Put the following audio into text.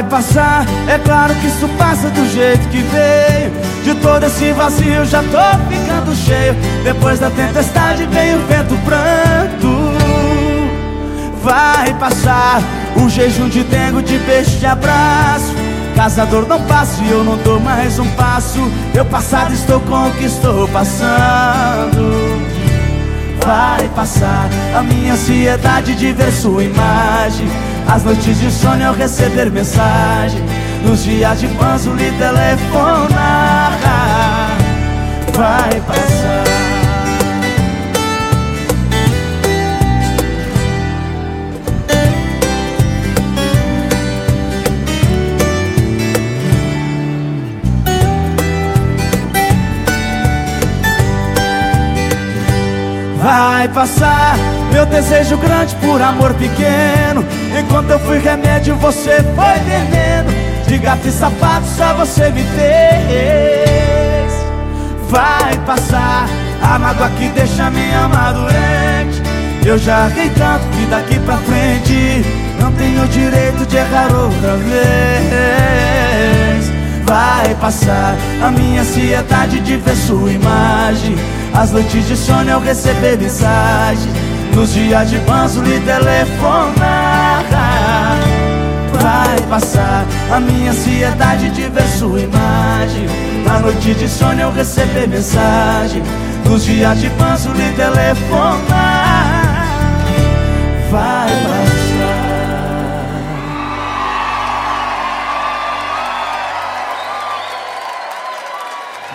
passar, é claro que isso passa do jeito que veio. De todo esse vazio já tô ficando cheio. Depois da tempestade vem o vento pranto. Vai passar o jejum de dengo, de beijo, de abraço. Casador não passo e eu não dou mais um passo. Eu passado estou com o que estou passando. Vai passar a minha ansiedade de ver sua imagem As noites de sono eu receber mensagem Nos dias de panzo lhe telefonar Vai passar meu desejo grande por amor pequeno. Enquanto eu fui remédio, você foi veneno. De gato e sapato, só você me fez. Vai passar a mágoa que deixa minha alma doente. Eu já errei tanto que daqui pra frente Não tenho direito de errar outra vez Vai passar. A minha ansiedade de ver sua imagem. As noites de sono eu receber mensagem Nos dias de banzo lhe telefonar Vai passar. A minha ansiedade de ver sua imagem. Na noite de sono eu receber mensagem Nos dias de banzo lhe telefonar